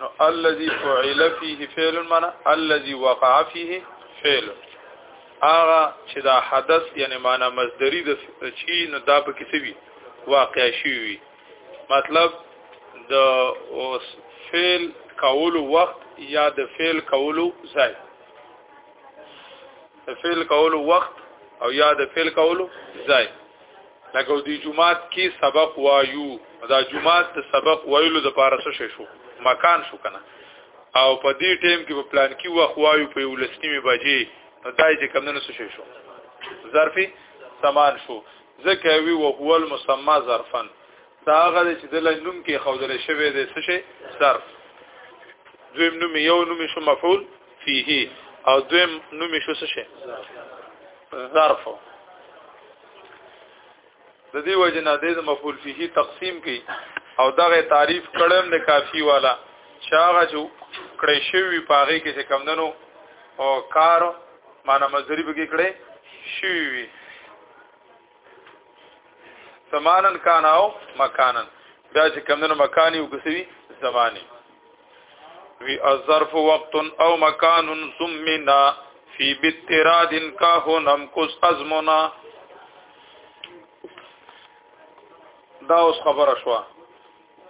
نو الذي فعل فيه فعل معنا الذي وقع فيه فعل اغه چې دا حدث یعنی معنا مصدری د چی نو دا په کسی وی واقع شي وی مطلب د فعل کول وخت یا د فعل کول ځای د فعل کول وخت او یا د فعل کول ځای لکه دی جمعات کې سبق وایو دا جمعات د سبق ویلو د پاره څه شو مکان شو کنه او په دې ټیم کې په پلان کې وخت وایو په ولسنیمه بجې نو دای چې کم نه څه شو ظرفي سامان شو ځکه وی او هو المسمى ظرفا دا هغه چې د نوم کې خودل شوی دی څه شي ظرف دویم نوم یو نوم شو مفعول فيه او دویم نوم شو څه شي ظرف د دې وجه نه د مفعول فيه تقسیم کی او دغه تعریف کړم د کافی والا شاغه جو کړی شوی پاغه کې کم دنو او کار معنا مزری به کې کړی شوی سمانن کان او مکانن دا چې کم دنو مکانی او کسوی زمانی وی الظرف وقت او مکان سمنا فی بتراد کاهنم کوس ازمنا دا اوس خبره شو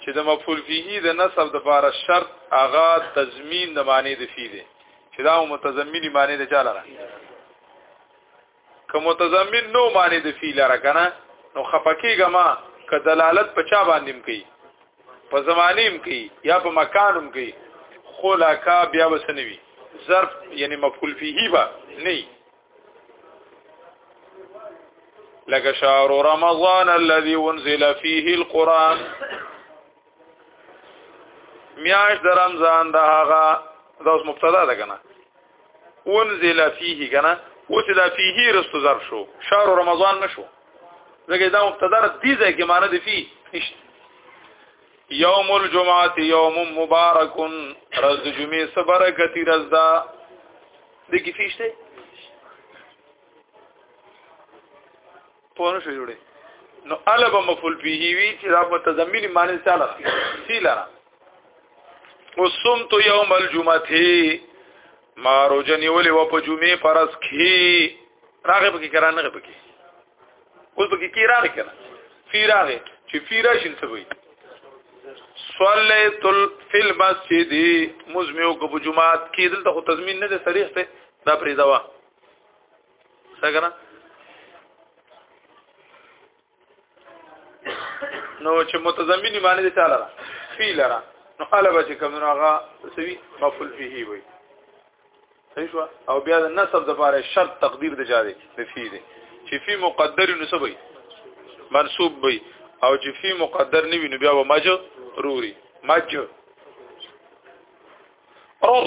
چې د مفعول فيه د نسب د بار شرط اغا تضمین د معنی د فيه دي چې دا متضمنی معنی د چاله که متضمن نو معنی د فعل را کنه نو خپکیګه ما که دلالت په چا باندې هم کوي په زمانیم کوي یا په مکانم کوي خو لاکا بیا وسنوي ظرف یعنی مفعول فيه با نه لکه شهر رمضان الذي انزل فيه القران میاش د رمضان د هغه دا اوس مبتدا ده کنه انزل فيه کنه اوس دا فيه رستو ظرف شو شهر رمضان نشو زګه دا مقتدر دي ځکه معنی دي فيه نشته یوم الجمعه یوم مبارک رز جمعه سبرکتی رز دا د کی فیشته په نو شو جوړي نو اله به مفعول به وی چې دا متضمن معنی څه لره سی لره وصمت یوم الجمعه ما روزنی ولې و په جمعه پرس کی راغه پکې کران نه پکې اوس پکې کی راغه کنه فی راغه چې فی راشین څه وي صلیت فی المسجد مزمیو کو په جمعات کې دلته خو تضمین نه ده صریح ته دا پریزوا څنګه نو چې متضمن معنی دي تعالی فعل را نو قال به چې کوم هغه سوي مفعول فيه وي صحیح شو او بیا د نسب د لپاره شرط تقدیر د جاري د فی دي چې فی مقدر نسب وي منصوب وي او چې فی مقدر نه وي نو بیا و مج روري مج رور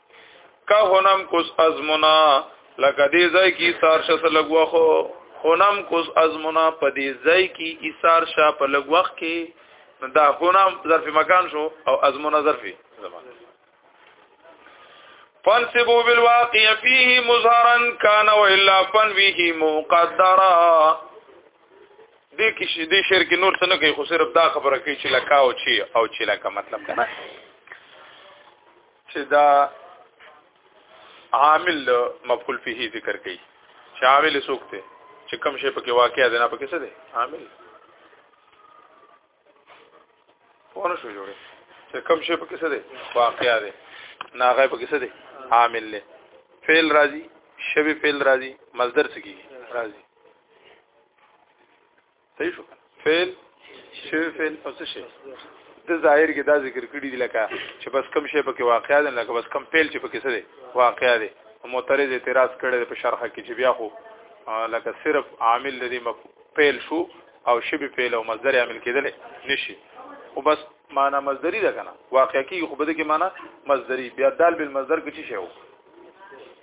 که هنم کوس ازمنا لکه دې ځای کې سار شته لګوا خو هنم کوس ازمنا په دې ځای کې ایثار شا په لګ وخت کې دا هنم ظرف مکان شو او ازمنا ظرف زمان فانسبو بالواقع فيه مظهرا كان والا فنويه مقدرا دې کې شې دې شعر کې نور څه نه کوي خو صرف دا خبره کوي چې لکاو چی او چې لکه مطلب کنه چې دا عامل مفعول فيه ذکر کړي چې عامل څوک دی چې کوم شی پکې واقع دی نه پکې څه دی عامل پونه شو جوړه چې کوم شی پکې څه دی واقع دی نه هغه پکې څه دی عامل دی فعل راځي شبي فعل راځي مصدر څه کیږي راځي صحیح شو فعل شی فعل او څه شی د ظاهر کې دا ذکر کړی دی لکه چې بس کم شی پکې واقعیا دی لکه بس کم فعل چې پکې څه دی واقعیا دی معترض اعتراض کړی په شرحه کې چې بیا خو لکه صرف عامل لري فعل شو او شبه فعل او مصدر عامل کېدل نشي او بس معنا مصدری ده کنه واقعي خو بده کې معنا مصدری بیا دال بالمصدر کې څه شی وو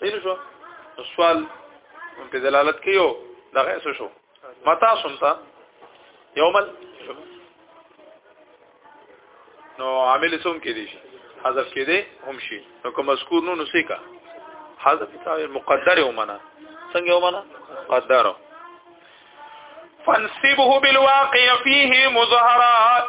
صحیح شو سوال په دلالت کې یو دغه څه شو متا سنتا یومل نو عامل سوم کې دي حذف کې دي هم شي نو کوم مذکور نو نسیکا حذف تاوی مقدر ومنه څنګه ومنه قدره فانسبه بالواقع فيه مظهرات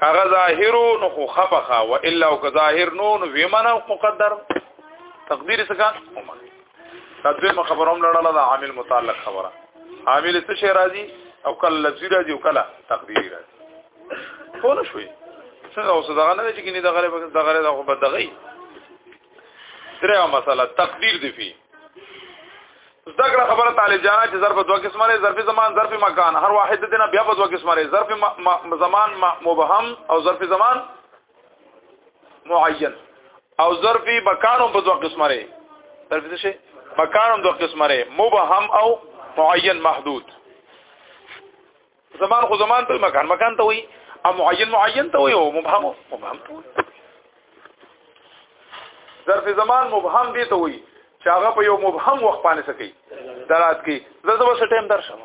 کاغه ظاهرو نو خو خفخه و الا او که ظاهر نو نو ویمنه مقدر تقدیر څنګه دا دویمه خبره هم لړله د عامل متعلق خبره عامل څه شی راځي او کله لفظي راځي او کله تقدیري راځي خو نه شوي څنګه اوس دغه نه چې کینی دغه به دغه دغه به دغه درېو مسله تقدیر دی فی زده کړه خبره طالب جانا چې ظرف دوه قسمه لري ظرف زمان ظرف مکان هر واحد د نه بیا په دوه قسمه لري ظرف زمان مبهم او ظرف زمان معین او ظرف مکان هم په دوه قسمه لري ظرف څه شي مکان هم دوه قسمه لري مبهم او معین محدود زمان خو زمان ته مکان مکان ته وي او معین معین ته وي او مبهم مبهم ته وي ظرف زمان مبهم دی ته وي چې هغه په یو مبهم وخت باندې سکی درات کی زه زه وسه ټیم درشم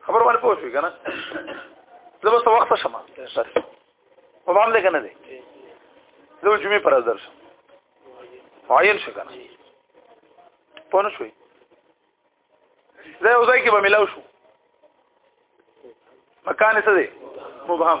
خبر باندې پوه شو کنه زه به څه وخت شم سر په باندې لګ نه دی زه جمعې پر ازر شم معین شو کنه پوه نه شوي زه یو ځای کې به ملاو شو مکان څه دی مبهم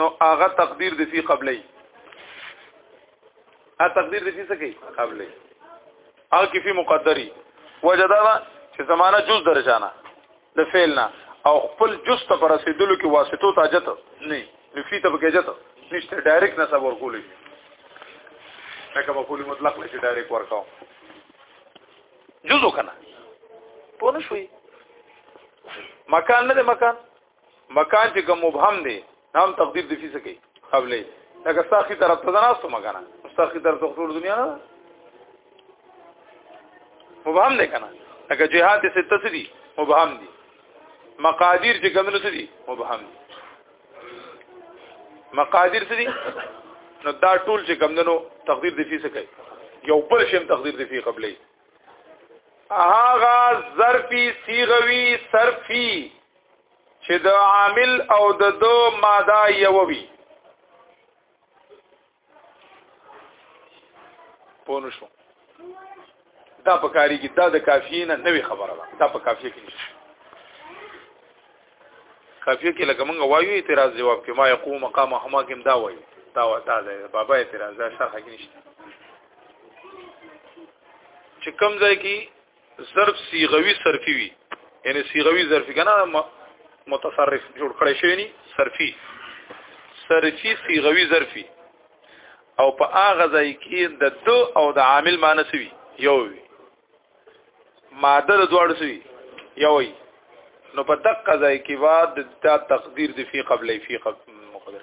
نو هغه تقدیر د فی قبلی ا تقدیر د فی څه کوي قبلی هغه کې فی مقدری وجدا چې زمانہ جز درجانه د فعل نه او خپل جز ته پر رسیدلو کې واسطو ته اجت نه نو فی ته بګی اجت نشته ډایرکټ نسب ورکولې لکه په کلی مطلق لکه ډایرکټ ورکاو جزو کنه پونه شوي مکان نه دی مکان مکان چې کوم مبهم دی نام تقدیر دی فیسه کوي قبلې لکه ساخي طرف ته نه استو مګنه ساخي طرف ته ټول دنیا نه مبهم دی کنه لکه جهاد څه تسری مبهم دی مقادیر چې کوم څه دي مبهم دي مقادیر څه دي نو دا ټول چې کوم دنو تقدیر دی فیسه کوي یو بل شیم تقدیر دی فی قبلې هغه ظرفي صيغوي صرفي چې د عامل او د دو ماده یو وي پونه شو دا په کاری کې دا د کافی نه نوې خبره ده دا په کافی کې نشته کافی کې لکه مونږ وایو اعتراض جواب کې ما یقوم مقام هما کې دا وایي دا وتا ده بابا اعتراض دا شرح کې نشته چې کوم ځای کې ظرف صيغوي صرفي وي یعنی صيغوي ظرفي کنه متصرف جوړ کړی شوی ني صرفي صرفي صيغوي ظرفي او په هغه ځای کې د دو او د عامل معنی سوي یو وي ماده د دوړ سوي یو وي نو په دقه ځای کې وا د تقدیر د فی قبلې فی قبل مقدر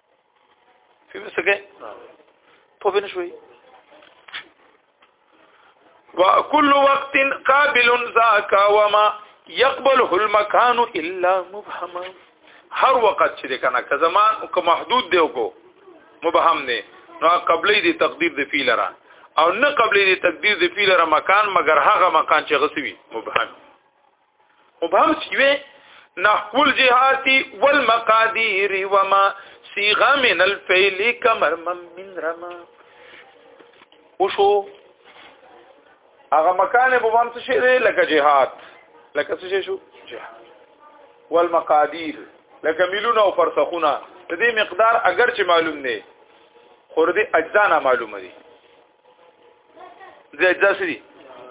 فهم سکے پوه نه شوي وكل وقت قابل ذاك وما يقبله المكان الا مبهما هر وخت چې کنه که زمان او که محدود دی وکړو مبهم نه نو قبلې دی تقدیر دی فعل را او نه قبلې دی تقدیر دی فعل را مکان مگر هغه مکان چې غسوي مبهم وبهم سیوی نحو الجهات والمقادير وما صيغ من الفعل كمرما من رما وشو هغه مکان په وام څه شي لکه جهاد لکه څه شو جهاد والمقادير لکه ملونه او فرسخونه د دې مقدار اگر چې معلوم نه خور دې اجزا نه معلومه دي دې ځاسري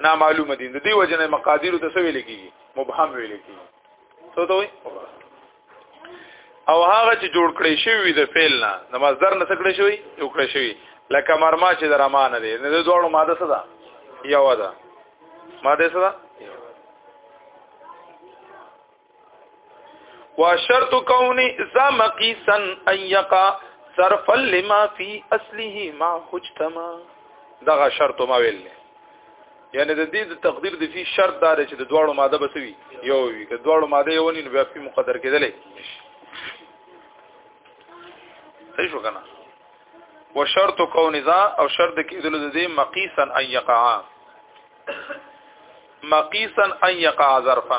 نا معلومه دي د دې وجنه مقادیر ته سوي لګي مبهم ویل کی څه ته وي او هغه چې جوړ کړی شوی د فعل نه د مصدر نه څکړی شوی یو کړی شوی لکه مرما چې د رمانه دی نه د دوړو ماده څه ده یو ده ماده څه ده وشرط كون ذا مقيسا ان يقع صرفا لما في اصله ما حجتما دغه شرط ما ویل یعنی د دې د تقدیر د فی شرط دار چې د دواړو ماده بسوي یو وي که دواړو ماده یو نه بیا په مقدر کېدلې صحیح شو کنه وشرط كون ذا او شرط کېدل د دې مقيسا ان يقع مقیسا ان یقع ظرفا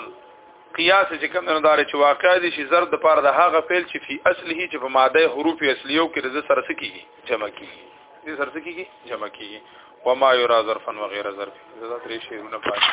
قیاس چې کوم نه دار چې واقع دي شي زر د پاره د هغه فعل چې فی اصله چې په ماده حروف اصلیو کې د سره سکیږي جمع کیږي د سره سکیږي جمع کیږي وما یرا ظرفا وغیر ظرف دا درې شی نه پاتې